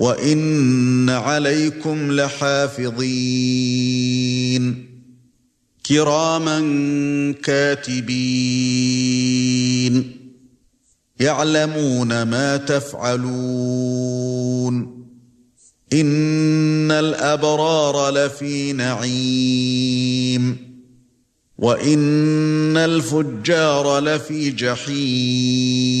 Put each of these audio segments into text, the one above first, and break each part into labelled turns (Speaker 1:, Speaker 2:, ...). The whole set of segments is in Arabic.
Speaker 1: وان عليكم لحافظين كراما كاتبين يعلمون ما تفعلون ان الابرار لفي نعيم وان الفجار لفي جحيم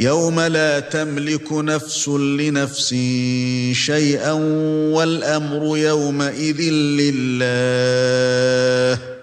Speaker 1: يَوْمَ لَا تَمْلِكُ نَفْسٌ لِنَفْسٍ شَيْئًا وَالْأَمْرُ يَوْمَئِذٍ لِلَّهِ.